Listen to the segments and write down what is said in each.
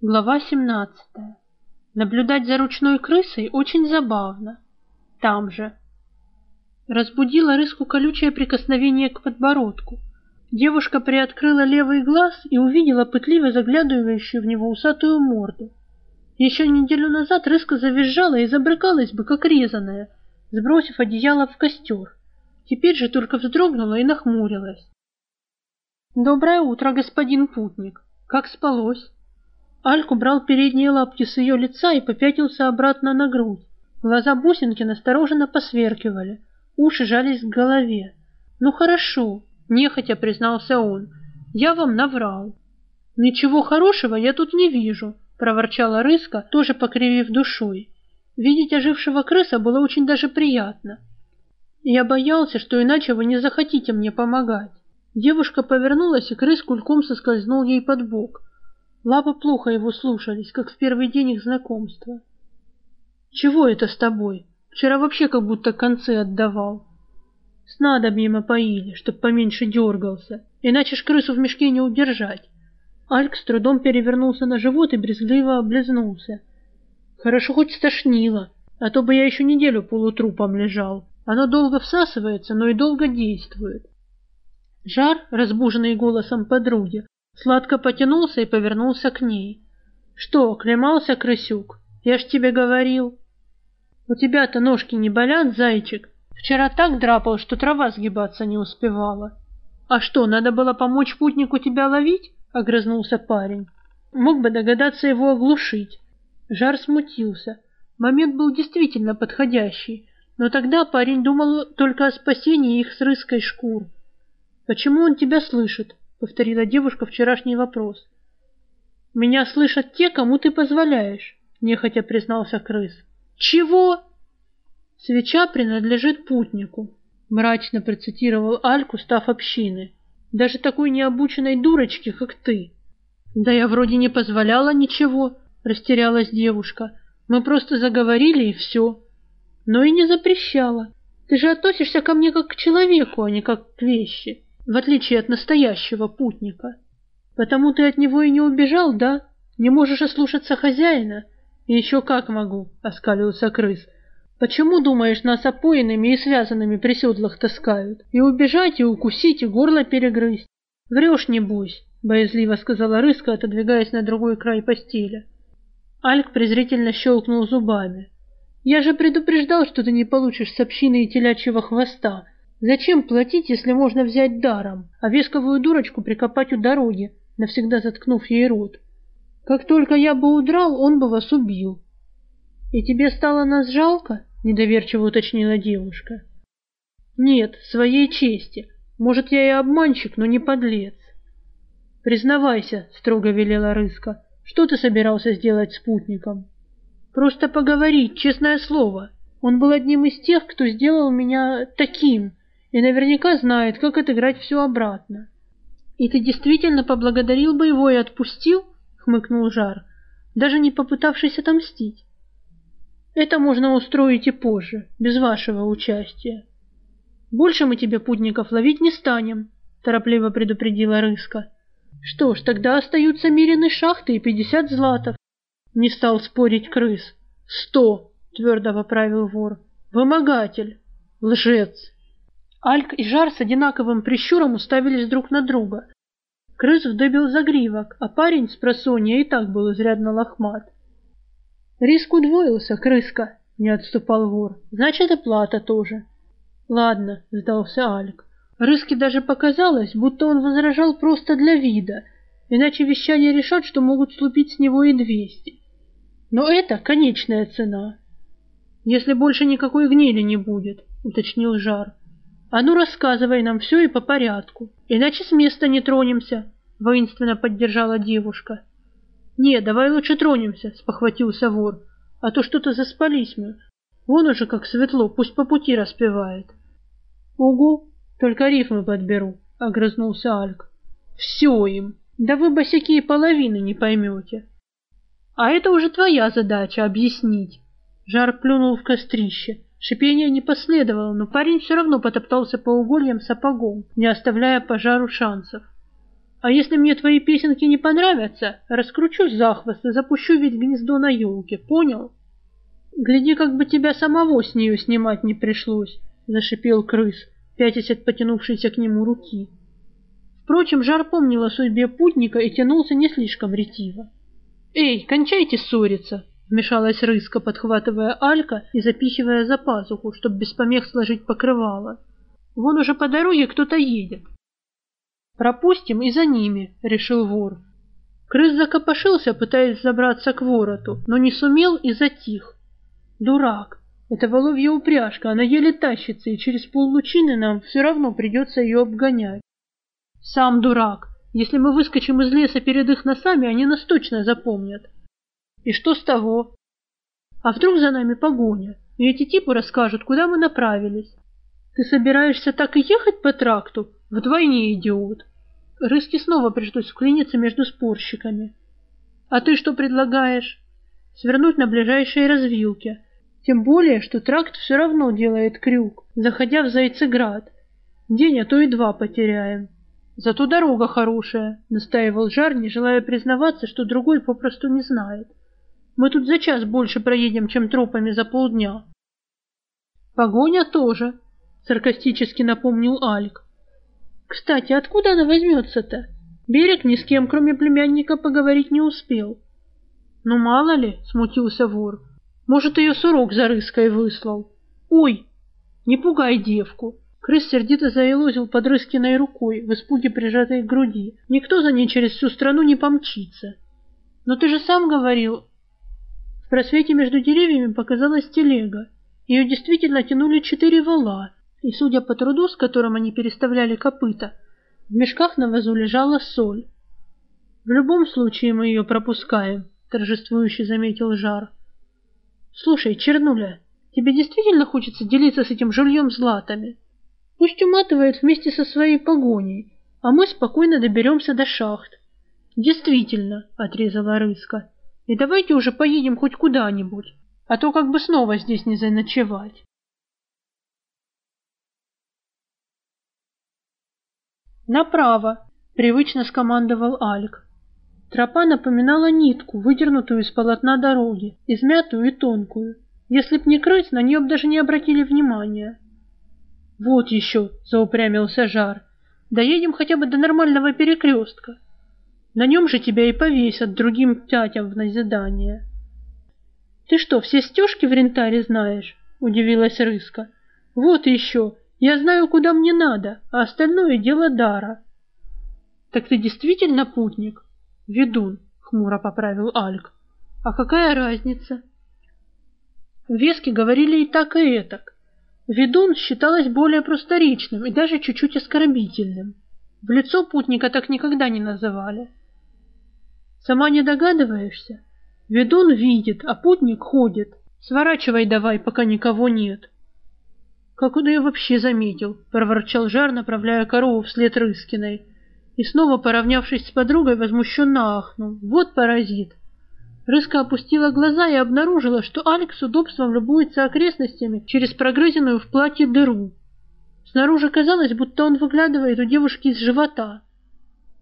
Глава 17. Наблюдать за ручной крысой очень забавно. Там же. Разбудила рыску колючее прикосновение к подбородку. Девушка приоткрыла левый глаз и увидела пытливо заглядывающую в него усатую морду. Еще неделю назад рыска завизжала и забрыкалась бы, как резаная, сбросив одеяло в костер. Теперь же только вздрогнула и нахмурилась. «Доброе утро, господин путник. Как спалось?» Альк убрал передние лапки с ее лица и попятился обратно на грудь. Глаза бусинки настороженно посверкивали, уши жались к голове. «Ну хорошо», — нехотя признался он, — «я вам наврал». «Ничего хорошего я тут не вижу», — проворчала Рыска, тоже покривив душой. Видеть ожившего крыса было очень даже приятно. Я боялся, что иначе вы не захотите мне помогать. Девушка повернулась, и крыс кульком соскользнул ей под бок. Лапы плохо его слушались, как в первый день их знакомства. «Чего это с тобой? Вчера вообще как будто концы отдавал. Снадобьем поили, чтоб поменьше дергался, иначе ж крысу в мешке не удержать». Альк с трудом перевернулся на живот и брезгливо облизнулся. «Хорошо хоть стошнило, а то бы я еще неделю полутрупом лежал. Оно долго всасывается, но и долго действует». Жар, разбуженный голосом подруги, Сладко потянулся и повернулся к ней. «Что, клемался, крысюк? Я ж тебе говорил». «У тебя-то ножки не болят, зайчик? Вчера так драпал, что трава сгибаться не успевала». «А что, надо было помочь путнику тебя ловить?» — огрызнулся парень. «Мог бы догадаться его оглушить». Жар смутился. Момент был действительно подходящий, но тогда парень думал только о спасении их с рыской шкур. «Почему он тебя слышит?» — повторила девушка вчерашний вопрос. «Меня слышат те, кому ты позволяешь», — нехотя признался крыс. «Чего?» «Свеча принадлежит путнику», — мрачно процитировал Альку, став общины. «Даже такой необученной дурочке, как ты». «Да я вроде не позволяла ничего», — растерялась девушка. «Мы просто заговорили, и все». «Но и не запрещала. Ты же относишься ко мне как к человеку, а не как к вещи» в отличие от настоящего путника. Потому ты от него и не убежал, да? Не можешь ослушаться хозяина? Еще как могу, — оскалился крыс. Почему, думаешь, нас опоенными и связанными при седлах таскают? И убежать, и укусить, и горло перегрызть? Врешь, небось, — боязливо сказала рыска, отодвигаясь на другой край постели. Альк презрительно щелкнул зубами. «Я же предупреждал, что ты не получишь с общины и телячьего хвоста. Зачем платить, если можно взять даром, а весковую дурочку прикопать у дороги, навсегда заткнув ей рот? Как только я бы удрал, он бы вас убил. И тебе стало нас жалко? Недоверчиво уточнила девушка. Нет, своей чести. Может, я и обманщик, но не подлец. Признавайся, строго велела Рыска. Что ты собирался сделать спутником? Просто поговорить, честное слово. Он был одним из тех, кто сделал меня таким, и наверняка знает, как отыграть все обратно. И ты действительно поблагодарил бы его и отпустил? хмыкнул Жар, даже не попытавшись отомстить. Это можно устроить и позже, без вашего участия. Больше мы тебе путников ловить не станем, торопливо предупредила Рыска. Что ж, тогда остаются Мирины шахты и пятьдесят златов. Не стал спорить крыс. Сто, твердо поправил вор. Вымогатель. Лжец. Альк и Жар с одинаковым прищуром уставились друг на друга. Крыс вдыбил загривок, а парень с просонья и так был изрядно лохмат. «Риск удвоился, крыска», — не отступал вор. «Значит, и плата тоже». «Ладно», — сдался Альк. Рыске даже показалось, будто он возражал просто для вида, иначе вещане решат, что могут слупить с него и двести. Но это конечная цена. «Если больше никакой гнили не будет», — уточнил Жар. «А ну, рассказывай нам все и по порядку, иначе с места не тронемся», — воинственно поддержала девушка. «Не, давай лучше тронемся», — спохватился вор, — «а то что-то заспались мы. Вон уже как светло, пусть по пути распевает». «Угу, только рифмы подберу», — огрызнулся Альк. «Все им, да вы босяки и половины не поймете». «А это уже твоя задача — объяснить». Жар плюнул в кострище. Шипения не последовало, но парень все равно потоптался по угольям сапогом, не оставляя пожару шансов. А если мне твои песенки не понравятся, раскручусь за хвост и запущу ведь гнездо на елке, понял? Гляди, как бы тебя самого с нее снимать не пришлось, зашипел крыс, пятясь от потянувшейся к нему руки. Впрочем, Жар помнил о судьбе путника и тянулся не слишком ретиво. «Эй, кончайте ссориться!» — вмешалась рыска, подхватывая Алька и запихивая за пазуху, чтобы без помех сложить покрывало. «Вон уже по дороге кто-то едет». «Пропустим и за ними», — решил вор. Крыс закопошился, пытаясь забраться к вороту, но не сумел и затих. «Дурак! Это воловья упряжка, она еле тащится, и через поллучины нам все равно придется ее обгонять». «Сам дурак! Если мы выскочим из леса перед их носами, они нас точно запомнят». «И что с того?» «А вдруг за нами погоня, и эти типы расскажут, куда мы направились?» «Ты собираешься так и ехать по тракту? Вдвойне идиот!» Рыске снова пришлось вклиниться между спорщиками. «А ты что предлагаешь?» «Свернуть на ближайшие развилки. Тем более, что тракт все равно делает крюк, заходя в Зайцеград. День, а то и два потеряем». «Зато дорога хорошая», — настаивал Жар, не желая признаваться, что другой попросту не знает. «Мы тут за час больше проедем, чем тропами за полдня». «Погоня тоже», — саркастически напомнил Альк. Кстати, откуда она возьмется-то? Берег ни с кем, кроме племянника, поговорить не успел. Ну, мало ли, смутился вор. Может, ее сурок за рыской выслал. Ой, не пугай девку. Крыс сердито заелозил под Рыскиной рукой, в испуге прижатой к груди. Никто за ней через всю страну не помчится. Но ты же сам говорил... В просвете между деревьями показалась телега. Ее действительно тянули четыре вала, и, судя по труду, с которым они переставляли копыта, в мешках на вазу лежала соль. «В любом случае мы ее пропускаем», — торжествующе заметил Жар. «Слушай, Чернуля, тебе действительно хочется делиться с этим жульем златами? Пусть уматывает вместе со своей погоней, а мы спокойно доберемся до шахт». «Действительно», — отрезала Рыска, — «и давайте уже поедем хоть куда-нибудь, а то как бы снова здесь не заночевать». «Направо!» — привычно скомандовал Алик. Тропа напоминала нитку, выдернутую из полотна дороги, измятую и тонкую. Если б не крыть, на нее б даже не обратили внимания. «Вот еще!» — заупрямился Жар. «Доедем хотя бы до нормального перекрестка. На нем же тебя и повесят другим тятям в назидание». «Ты что, все стежки в рентаре знаешь?» — удивилась Рыска. «Вот еще! Я знаю, куда мне надо, а остальное дело дара. Так ты действительно путник? Ведун, хмуро поправил Альк. А какая разница? Вески говорили и так, и этак. Ведун считалось более просторечным и даже чуть-чуть оскорбительным. В лицо путника так никогда не называли. Сама не догадываешься? Ведун видит, а путник ходит. Сворачивай давай, пока никого нет. «Как он ее вообще заметил?» — проворчал Жар, направляя корову вслед Рыскиной. И снова, поравнявшись с подругой, возмущенно ахнул. «Вот паразит!» Рыска опустила глаза и обнаружила, что Алекс с удобством любуется окрестностями через прогрызенную в платье дыру. Снаружи казалось, будто он выглядывает у девушки из живота.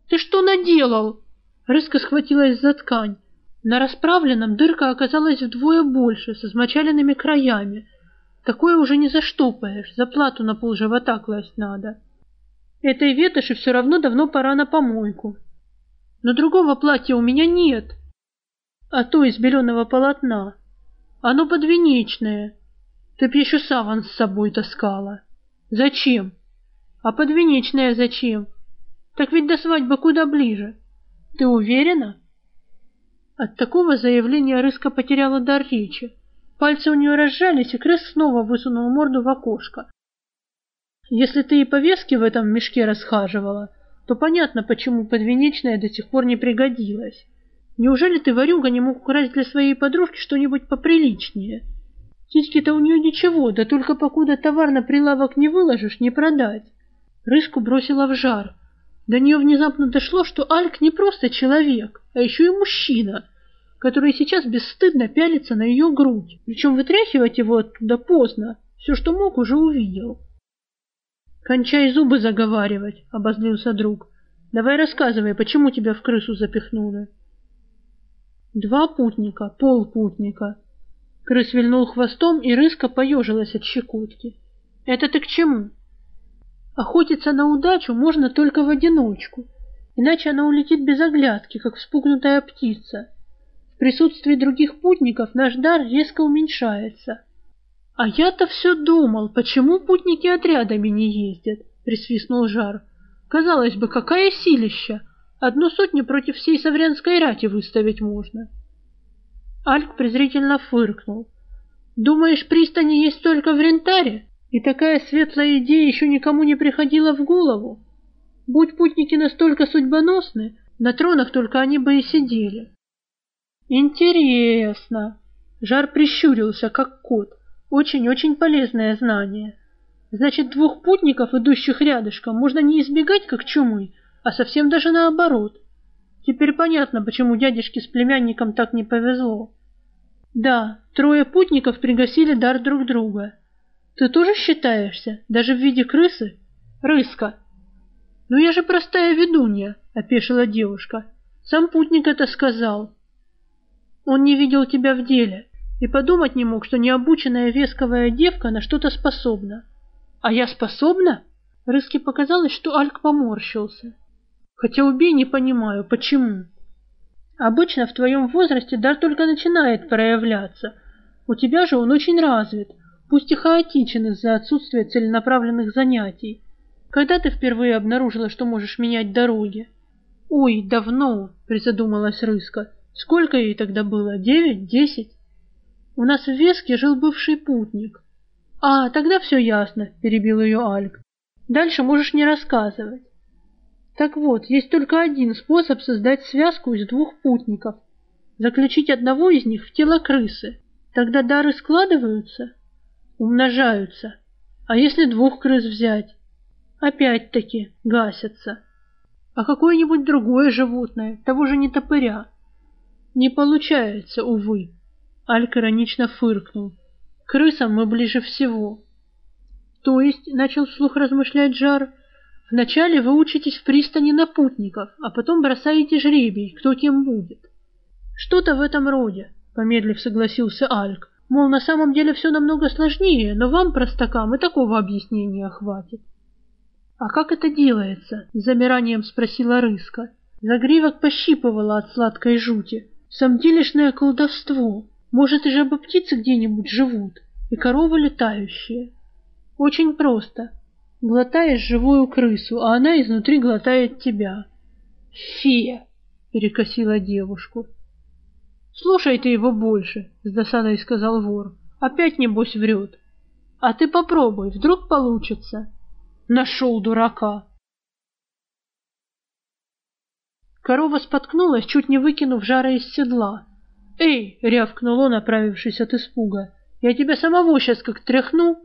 «Ты что наделал?» Рыска схватилась за ткань. На расправленном дырка оказалась вдвое больше, со смочаленными краями — Такое уже не заштопаешь, заплату на пол живота класть надо. Этой ветоши все равно давно пора на помойку. Но другого платья у меня нет. А то из беленого полотна. Оно подвенечное. Ты б еще саван с собой таскала. Зачем? А подвенечное зачем? Так ведь до свадьбы куда ближе. Ты уверена? От такого заявления Рыска потеряла дар речи. Пальцы у нее разжались, и крыс снова высунул морду в окошко. Если ты и повески в этом мешке расхаживала, то понятно, почему подвенечная до сих пор не пригодилась. Неужели ты, ворюга, не мог украсть для своей подружки что-нибудь поприличнее? Титьки-то у нее ничего, да только покуда товар на прилавок не выложишь, не продать. Рыжку бросила в жар. До нее внезапно дошло, что Альк не просто человек, а еще и мужчина — который сейчас бесстыдно пялится на ее грудь, причем вытряхивать его оттуда поздно, все, что мог, уже увидел. «Кончай зубы заговаривать», — обозлился друг. Давай рассказывай, почему тебя в крысу запихнули? Два путника, полпутника. Крыс вильнул хвостом, и рыска поежилась от щекотки. Это ты к чему? Охотиться на удачу можно только в одиночку, иначе она улетит без оглядки, как вспугнутая птица. В присутствии других путников наш дар резко уменьшается. А я-то все думал, почему путники отрядами не ездят, присвистнул Жар. Казалось бы, какая силища! Одну сотню против всей Саврянской рати выставить можно. Альк презрительно фыркнул. Думаешь, пристани есть только в Рентаре? И такая светлая идея еще никому не приходила в голову? Будь путники настолько судьбоносны, на тронах только они бы и сидели. Интересно. Жар прищурился, как кот. Очень-очень полезное знание. Значит, двух путников, идущих рядышком, можно не избегать, как чумы, а совсем даже наоборот. Теперь понятно, почему дядюшке с племянником так не повезло. Да, трое путников пригасили дар друг друга. Ты тоже считаешься, даже в виде крысы? Рыска. Ну я же простая ведунья, опешила девушка. Сам путник это сказал. Он не видел тебя в деле и подумать не мог, что необученная весковая девка на что-то способна. А я способна? Рыске показалось, что Альк поморщился. Хотя убей, не понимаю, почему. Обычно в твоем возрасте дар только начинает проявляться. У тебя же он очень развит, пусть и хаотичен из-за отсутствия целенаправленных занятий. Когда ты впервые обнаружила, что можешь менять дороги? Ой, давно, призадумалась Рыска. Сколько ей тогда было? Девять? Десять? У нас в Веске жил бывший путник. А, тогда все ясно, перебил ее Альк. Дальше можешь не рассказывать. Так вот, есть только один способ создать связку из двух путников. Заключить одного из них в тело крысы. Тогда дары складываются, умножаются. А если двух крыс взять? Опять-таки гасятся. А какое-нибудь другое животное, того же не топыря. Не получается, увы. Альк иронично фыркнул. Крысам мы ближе всего. То есть, начал вслух размышлять Жар, вначале вы учитесь в пристани на путников, а потом бросаете жребий, кто кем будет. Что-то в этом роде, помедлив согласился Альк. Мол, на самом деле все намного сложнее, но вам, простакам, и такого объяснения хватит. А как это делается? с замиранием спросила Рыска. Загривок пощипывала от сладкой жути. Самделишное колдовство. Может, и жабы-птицы где-нибудь живут, и коровы летающие. Очень просто. Глотаешь живую крысу, а она изнутри глотает тебя. Фия, перекосила девушку. Слушай ты его больше, с досадой сказал вор. Опять небось врет. А ты попробуй, вдруг получится. Нашел дурака. Корова споткнулась, чуть не выкинув жара из седла. «Эй!» — рявкнул он, оправившись от испуга. «Я тебя самого сейчас как тряхну!»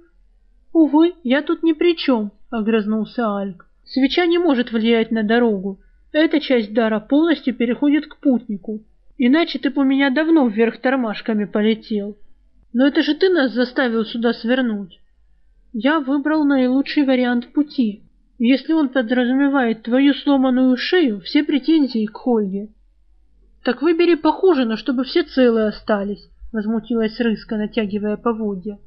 «Увы, я тут ни при чем!» — огрызнулся Альк. «Свеча не может влиять на дорогу. Эта часть дара полностью переходит к путнику. Иначе ты по меня давно вверх тормашками полетел. Но это же ты нас заставил сюда свернуть!» «Я выбрал наилучший вариант пути. Если он подразумевает твою сломанную шею, все претензии к Хольге». Так выбери похуже, но чтобы все целые остались, возмутилась Рыска, натягивая поводья.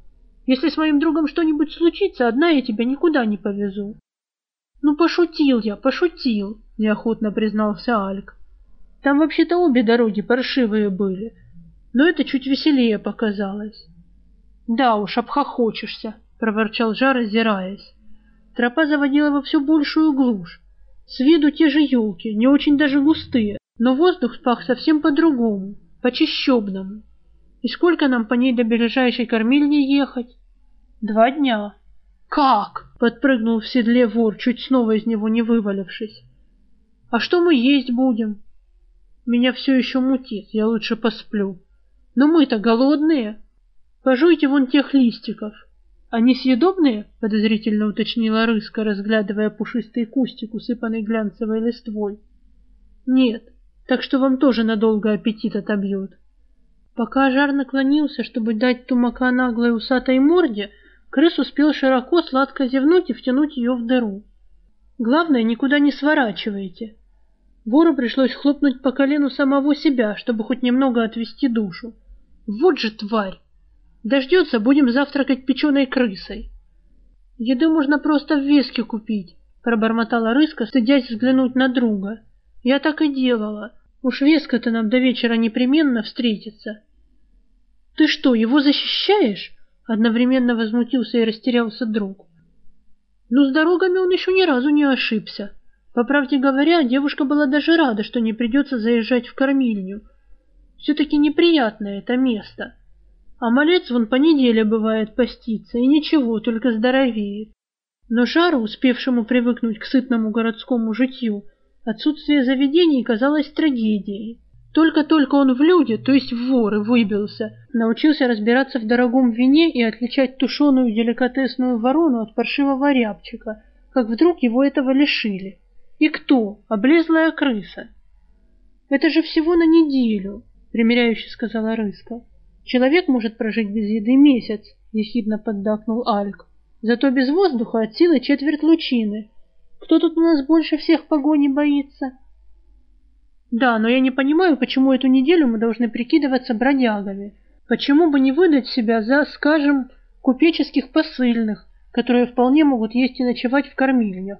Если с моим другом что-нибудь случится, одна я тебя никуда не повезу. Ну пошутил я, пошутил, неохотно признался Альк. Там вообще-то обе дороги паршивые были, но это чуть веселее показалось. Да уж, обхохочешься, проворчал Жар, озираясь. Тропа заводила во все большую глушь. С виду те же елки, не очень даже густые, но воздух пах совсем по-другому, по-чищобному. И сколько нам по ней до ближайшей кормильни ехать? Два дня. Как? Подпрыгнул в седле вор, чуть снова из него не вывалившись. А что мы есть будем? Меня все еще мутит, я лучше посплю. Но мы-то голодные. Пожуйте вон тех листиков. Они съедобные? Подозрительно уточнила рыска, разглядывая пушистый кустик, усыпанный глянцевой листвой. Нет, так что вам тоже надолго аппетит отобьет. Пока жар наклонился, чтобы дать тумака наглой усатой морде, крыс успел широко сладко зевнуть и втянуть ее в дыру. Главное, никуда не сворачивайте. Вору пришлось хлопнуть по колену самого себя, чтобы хоть немного отвести душу. Вот же тварь! Дождется, будем завтракать печеной крысой. Еды можно просто в веске купить, пробормотала рыска, стыдясь взглянуть на друга. Я так и делала. Уж веска-то нам до вечера непременно встретится. Ты что, его защищаешь? Одновременно возмутился и растерялся друг. Ну, с дорогами он еще ни разу не ошибся. По правде говоря, девушка была даже рада, что не придется заезжать в кормильню. Все-таки неприятное это место. А малец вон по неделе бывает поститься, и ничего, только здоровеет. Но Жару, успевшему привыкнуть к сытному городскому житью, отсутствие заведений казалось трагедией. Только-только он в люди, то есть в воры, выбился, научился разбираться в дорогом вине и отличать тушеную деликатесную ворону от паршивого рябчика, как вдруг его этого лишили. И кто? Облезлая крыса. Это же всего на неделю, примиряюще сказала Рыска. Человек может прожить без еды месяц, ехидно поддакнул Альк. Зато без воздуха от силы четверть лучины. Кто тут у нас больше всех погони боится? Да, но я не понимаю, почему эту неделю мы должны прикидываться бродягами. Почему бы не выдать себя за, скажем, купеческих посыльных, которые вполне могут есть и ночевать в кормильнях?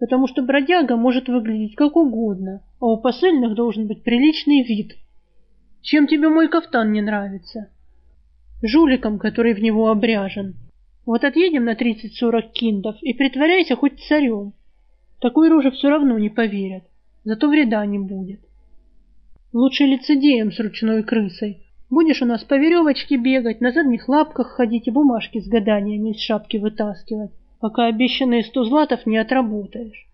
Потому что бродяга может выглядеть как угодно, а у посыльных должен быть приличный вид. Чем тебе мой кафтан не нравится? Жуликом, который в него обряжен. Вот отъедем на тридцать-сорок киндов и притворяйся хоть царем. Такой роже все равно не поверят зато вреда не будет. Лучше лицедеем с ручной крысой. Будешь у нас по веревочке бегать, на задних лапках ходить и бумажки с гаданиями из шапки вытаскивать, пока обещанные сто златов не отработаешь.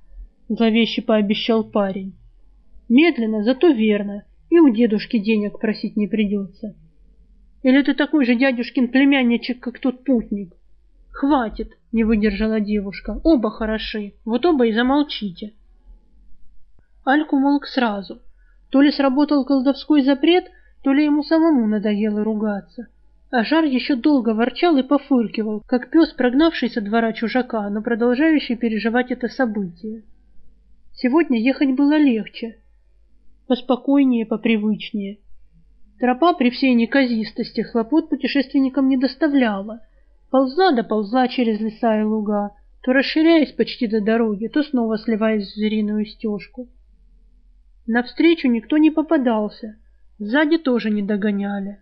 Зловеще пообещал парень. Медленно, зато верно, и у дедушки денег просить не придется. Или ты такой же дядюшкин племянничек, как тот путник? Хватит, не выдержала девушка. Оба хороши, вот оба и замолчите. Альк умолк сразу. То ли сработал колдовской запрет, то ли ему самому надоело ругаться. А Жар еще долго ворчал и пофыркивал, как пес, прогнавший со двора чужака, но продолжающий переживать это событие. Сегодня ехать было легче, поспокойнее, попривычнее. Тропа при всей неказистости хлопот путешественникам не доставляла. Ползла да ползла через леса и луга, то расширяясь почти до дороги, то снова сливаясь в звериную стежку. Навстречу никто не попадался, сзади тоже не догоняли.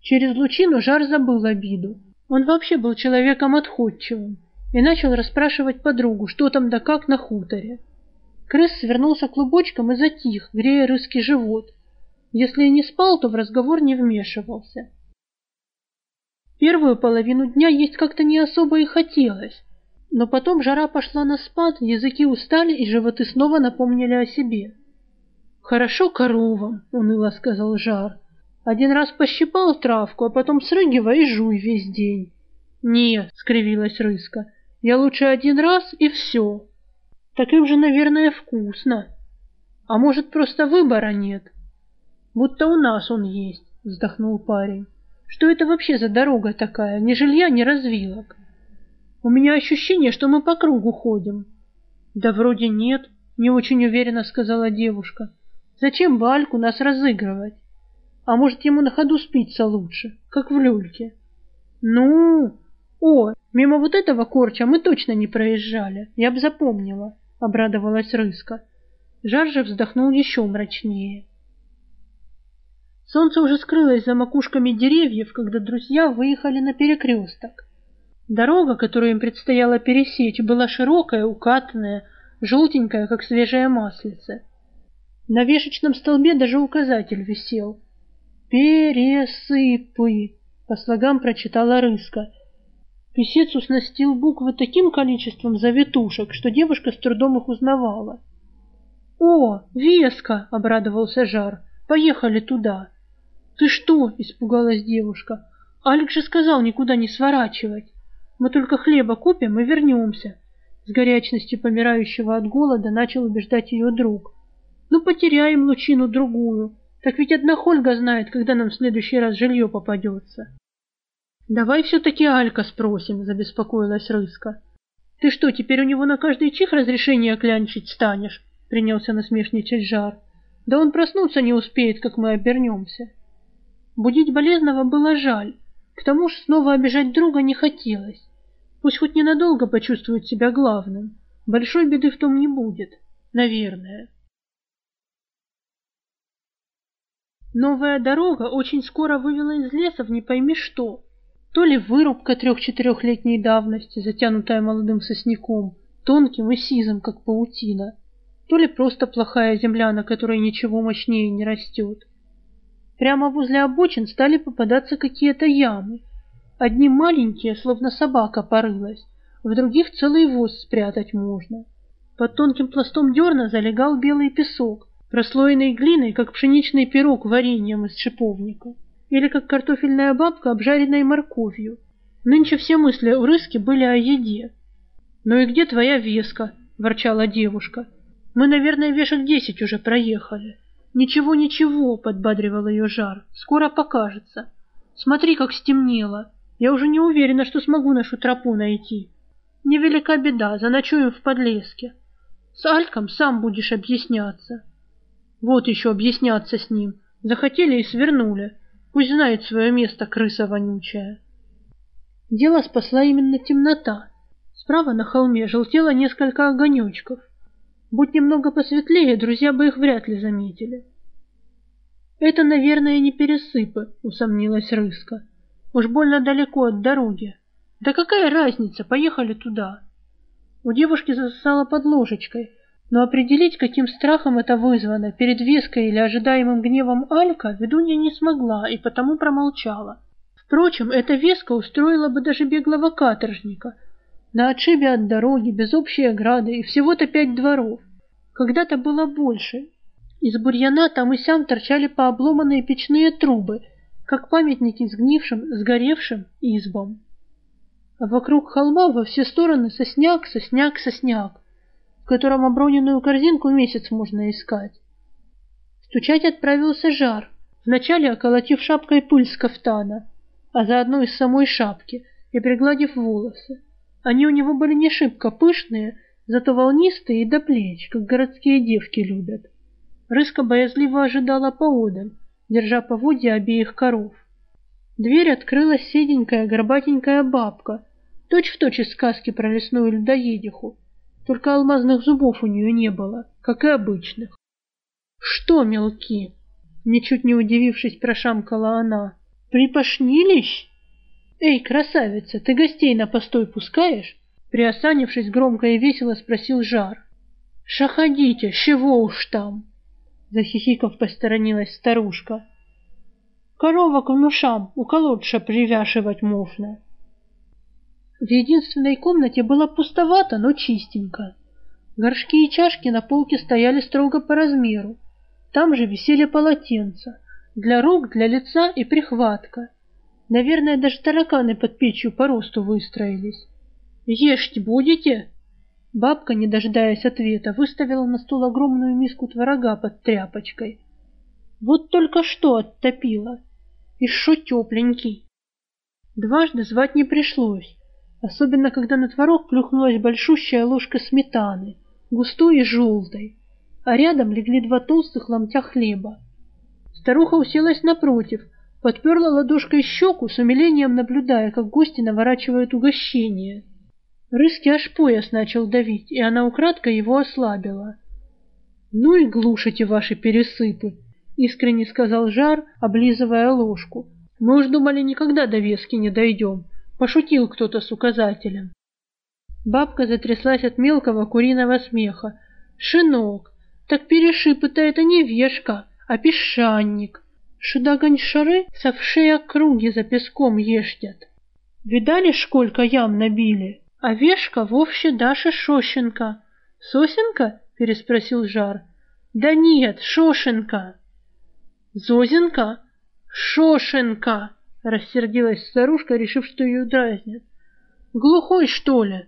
Через лучину Жар забыл обиду. Он вообще был человеком отходчивым и начал расспрашивать подругу, что там да как на хуторе. Крыс свернулся клубочком и затих, грея рыский живот. Если и не спал, то в разговор не вмешивался. Первую половину дня есть как-то не особо и хотелось, но потом жара пошла на спад, языки устали и животы снова напомнили о себе. Хорошо коровам, уныло сказал Жар. Один раз пощипал травку, а потом срыгивай и жуй весь день. Нет, скривилась Рыска. Я лучше один раз и все. Так им же, наверное, вкусно. А может, просто выбора нет? Будто у нас он есть, вздохнул парень. Что это вообще за дорога такая, ни жилья, ни развилок? У меня ощущение, что мы по кругу ходим. Да вроде нет, не очень уверенно сказала девушка. Зачем Бальку нас разыгрывать? А может, ему на ходу спится лучше, как в люльке? Ну, о, мимо вот этого корча мы точно не проезжали, я бы запомнила, обрадовалась Рыска. Жар же вздохнул еще мрачнее. Солнце уже скрылось за макушками деревьев, когда друзья выехали на перекресток. Дорога, которую им предстояло пересечь, была широкая, укатанная, желтенькая, как свежая маслица. На вешечном столбе даже указатель висел. «Пересыпы!» — по слогам прочитала Рыска. Песец уснастил буквы таким количеством завитушек, что девушка с трудом их узнавала. «О, Веска!» — обрадовался Жар. «Поехали туда!» «Ты что?» — испугалась девушка. «Алекс же сказал никуда не сворачивать. Мы только хлеба купим и вернемся!» С горячностью помирающего от голода начал убеждать ее друг. Ну, потеряем лучину другую. Так ведь одна Хольга знает, когда нам в следующий раз жилье попадется. Давай все-таки Алька спросим, забеспокоилась Рыска. Ты что, теперь у него на каждый чих разрешение клянчить станешь? Принялся насмешничать Жар. Да он проснуться не успеет, как мы обернемся. Будить болезного было жаль. К тому же снова обижать друга не хотелось. Пусть хоть ненадолго почувствует себя главным. Большой беды в том не будет. Наверное. Новая дорога очень скоро вывела из леса в не пойми что. То ли вырубка трех-четырехлетней давности, затянутая молодым сосняком, тонким и сизым, как паутина, то ли просто плохая земля, на которой ничего мощнее не растет. Прямо возле обочин стали попадаться какие-то ямы. Одни маленькие, словно собака порылась, в других целый воз спрятать можно. Под тонким пластом дерна залегал белый песок, прослоенный глиной, как пшеничный пирог вареньем из шиповника или как картофельная бабка, обжаренной морковью. Нынче все мысли у Рыски были о еде. «Ну и где твоя веска?» — ворчала девушка. «Мы, наверное, вешек десять уже проехали». «Ничего, ничего», — подбадривал ее жар. «Скоро покажется. Смотри, как стемнело. Я уже не уверена, что смогу нашу тропу найти. Невелика беда, заночуем в подлеске. С Альком сам будешь объясняться». Вот еще объясняться с ним. Захотели и свернули. Пусть знает свое место крыса вонючая. Дело спасла именно темнота. Справа на холме желтело несколько огонечков. Будь немного посветлее, друзья бы их вряд ли заметили. «Это, наверное, не пересыпы», — усомнилась Рыска. «Уж больно далеко от дороги. Да какая разница, поехали туда». У девушки засосала под ложечкой, но определить, каким страхом это вызвано, перед веской или ожидаемым гневом Алька, ведунья не смогла и потому промолчала. Впрочем, эта веска устроила бы даже беглого каторжника. На отшибе от дороги, без общей ограды и всего-то пять дворов. Когда-то было больше. Из бурьяна там и сям торчали пообломанные печные трубы, как памятники сгнившим, сгоревшим избам. А вокруг холма во все стороны сосняк, сосняк, сосняк котором оброненную корзинку месяц можно искать. Стучать отправился жар, вначале околотив шапкой пыль с кафтана, а заодно из самой шапки, и пригладив волосы. Они у него были не шибко пышные, зато волнистые и до плеч, как городские девки любят. Рыска боязливо ожидала поодаль, держа поводья обеих коров. Дверь открыла седенькая горбатенькая бабка, точь-в-точь точь из сказки про лесную людоедиху, только алмазных зубов у нее не было, как и обычных. «Что, мелки?» Ничуть не удивившись, прошамкала она. «Припошнились?» «Эй, красавица, ты гостей на постой пускаешь?» Приосанившись громко и весело спросил Жар. «Шаходите, чего уж там?» Захихиков посторонилась старушка. «Коровок к мышам у колодша привяшивать можно». В единственной комнате было пустовато, но чистенько. Горшки и чашки на полке стояли строго по размеру. Там же висели полотенца. Для рук, для лица и прихватка. Наверное, даже тараканы под печью по росту выстроились. «Ешьте будете?» Бабка, не дожидаясь ответа, выставила на стол огромную миску творога под тряпочкой. Вот только что оттопила. И шо тепленький. Дважды звать не пришлось особенно когда на творог плюхнулась большущая ложка сметаны, густой и желтой, а рядом легли два толстых ломтя хлеба. Старуха уселась напротив, подперла ладошкой щеку, с умилением наблюдая, как гости наворачивают угощение. Рыски аж пояс начал давить, и она украдко его ослабила. «Ну и глушите ваши пересыпы», — искренне сказал Жар, облизывая ложку. «Мы уж думали, никогда до вески не дойдем». Пошутил кто-то с указателем. Бабка затряслась от мелкого куриного смеха. «Шинок, так перешипы-то это не вешка, а песчаник. Сюда гончары со вшей округи за песком ездят. Видали, сколько ям набили? А вешка вовсе Даша Шошенко. Сосенка?» — переспросил Жар. «Да нет, Шошенко». «Зозенко? Шошенко!» Рассердилась старушка, решив, что ее дразнят. «Глухой, что ли?»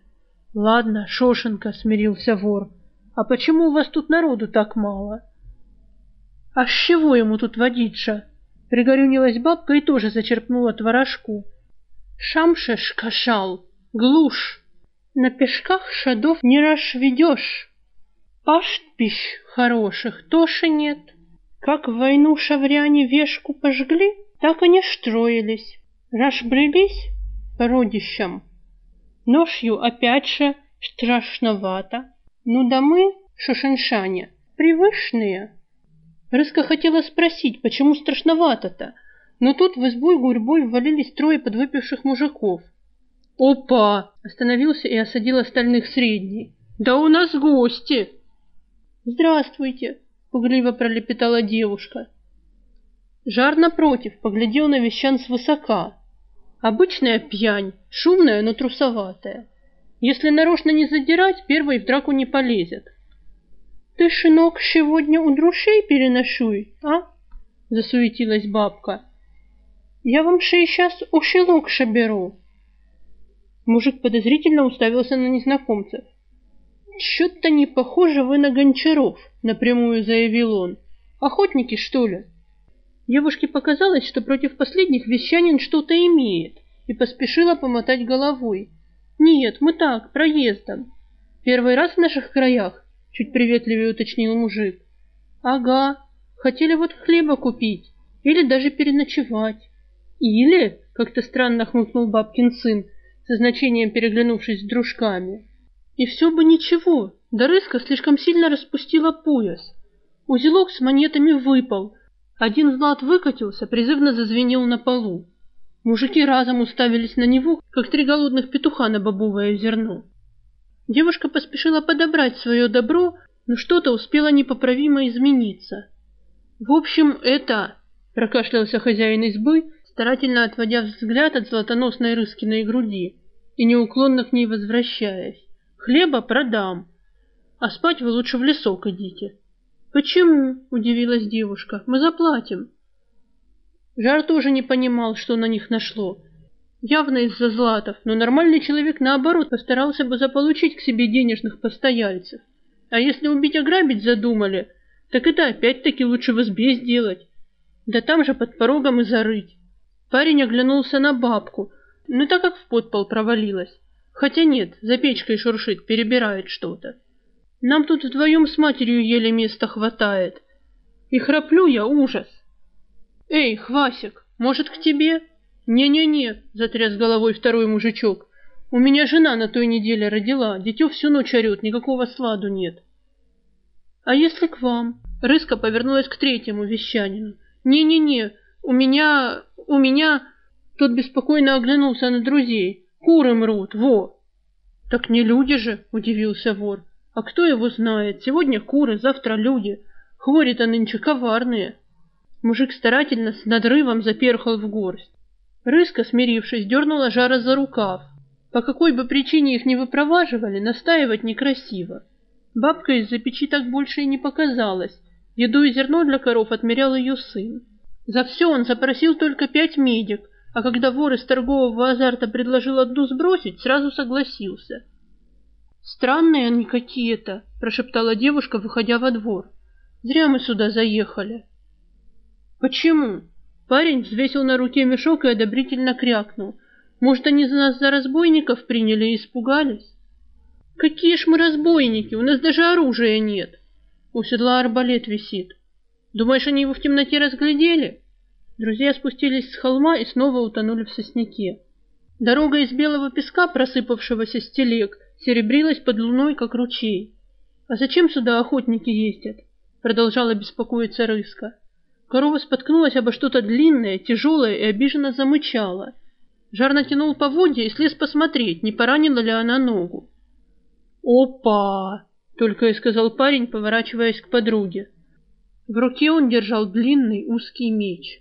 «Ладно, Шошенко», — смирился вор. «А почему у вас тут народу так мало?» «А с чего ему тут водиться?» Пригорюнилась бабка и тоже зачерпнула творожку. «Шамшеш кашал, глушь!» На пешках шадов не расшведешь. Пашт-пищ хороших тоже нет. Как в войну шавряне вешку пожгли, так они штроились, разбрелись по родищам. Ношью опять же страшновато. Ну да мы, шушеншане, привычные. Рыска хотела спросить, почему страшновато-то, но тут в избу гурьбой ввалились трое подвыпивших мужиков. «Опа!» — остановился и осадил остальных средний. «Да у нас гости!» «Здравствуйте!» — пугливо пролепетала девушка. Жар, напротив, поглядел на вещан свысока. Обычная пьянь, шумная, но трусоватая. Если нарочно не задирать, первый в драку не полезет. «Ты, шинок, сегодня у друшей переношуй, а?» — засуетилась бабка. «Я вам сейчас ушелок шаберу». Мужик подозрительно уставился на незнакомца. «Чё-то не похоже вы на гончаров», — напрямую заявил он. «Охотники, что ли?» Девушке показалось, что против последних вещанин что-то имеет, и поспешила помотать головой. «Нет, мы так, проездом. Первый раз в наших краях?» — чуть приветливее уточнил мужик. «Ага, хотели вот хлеба купить или даже переночевать». «Или?» — как-то странно хмыкнул бабкин сын, со значением переглянувшись с дружками. И все бы ничего, да рыска слишком сильно распустила пояс. Узелок с монетами выпал, один злат выкатился, призывно зазвенел на полу. Мужики разом уставились на него, как три голодных петуха на бобовое зерно. Девушка поспешила подобрать свое добро, но что-то успело непоправимо измениться. «В общем, это...» — прокашлялся хозяин избы, старательно отводя взгляд от золотоносной Рыскиной груди и неуклонно к ней возвращаясь. «Хлеба продам, а спать вы лучше в лесок идите». «Почему?» — удивилась девушка. «Мы заплатим». Жар тоже не понимал, что на них нашло. Явно из-за златов, но нормальный человек, наоборот, постарался бы заполучить к себе денежных постояльцев. А если убить-ограбить задумали, так это опять-таки лучше в избе сделать. Да там же под порогом и зарыть. Парень оглянулся на бабку, но так как в подпол провалилась. Хотя нет, за печкой шуршит, перебирает что-то. Нам тут вдвоем с матерью еле места хватает. И храплю я ужас. Эй, Хвасик, может, к тебе? Не-не-не, затряс головой второй мужичок. У меня жена на той неделе родила, дитё всю ночь орёт, никакого сладу нет. А если к вам? Рыска повернулась к третьему вещанину. Не-не-не, у меня... у меня... Тот беспокойно оглянулся на друзей. Куры мрут, во! Так не люди же, удивился вор. А кто его знает? Сегодня куры, завтра люди. Хвори-то нынче коварные. Мужик старательно с надрывом заперхал в горсть. Рыска, смирившись, дернула жара за рукав. По какой бы причине их не выпроваживали, настаивать некрасиво. Бабка из-за печи так больше и не показалась. Еду и зерно для коров отмерял ее сын. За все он запросил только пять медик, а когда вор из торгового азарта предложил одну сбросить, сразу согласился. «Странные они какие-то», — прошептала девушка, выходя во двор. «Зря мы сюда заехали». «Почему?» Парень взвесил на руке мешок и одобрительно крякнул. «Может, они за нас за разбойников приняли и испугались?» «Какие ж мы разбойники? У нас даже оружия нет!» У седла арбалет висит. «Думаешь, они его в темноте разглядели?» Друзья спустились с холма и снова утонули в сосняке. Дорога из белого песка, просыпавшегося с телег, серебрилась под луной, как ручей. «А зачем сюда охотники ездят?» — продолжала беспокоиться Рыска. Корова споткнулась обо что-то длинное, тяжелое и обиженно замычала. Жар натянул поводья и слез посмотреть, не поранила ли она ногу. «Опа!» — только и сказал парень, поворачиваясь к подруге. В руке он держал длинный узкий меч.